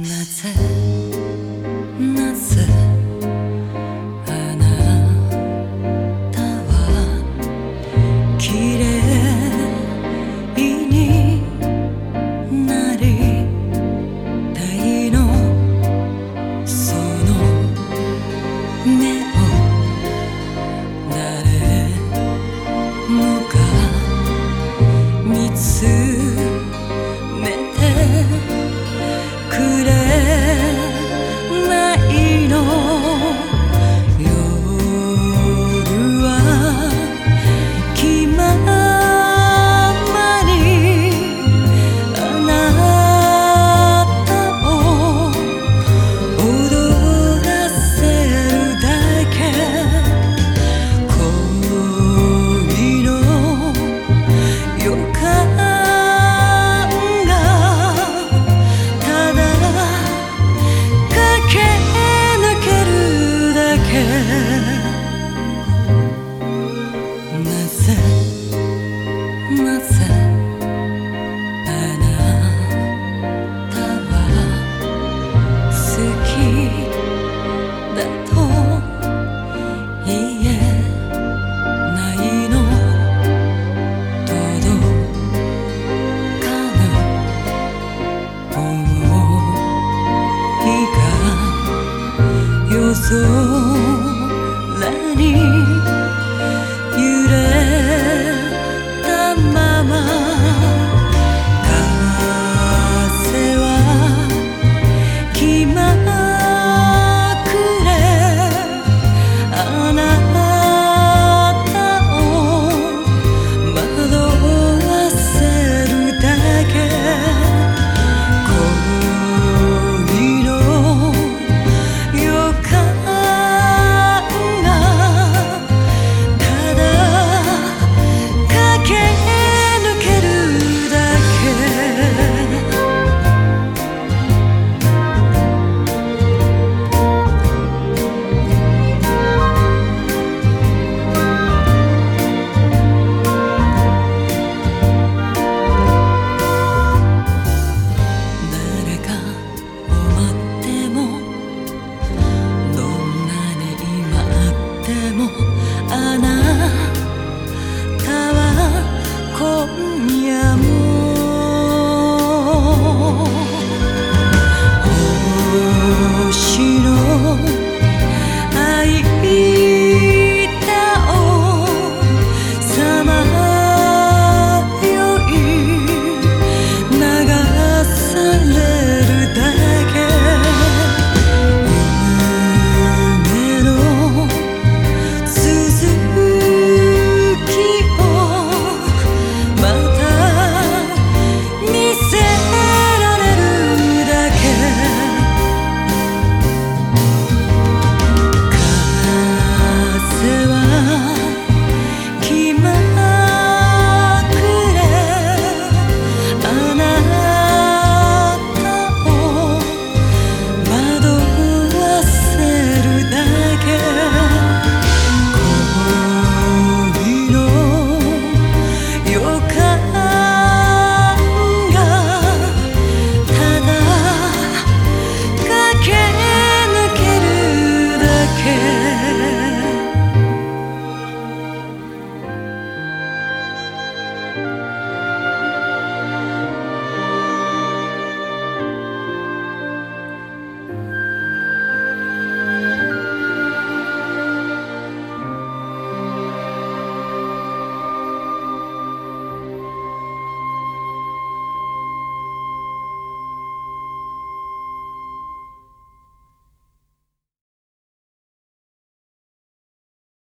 なぜなぜあなたは綺麗になりたいのその目を誰もが見つめ空に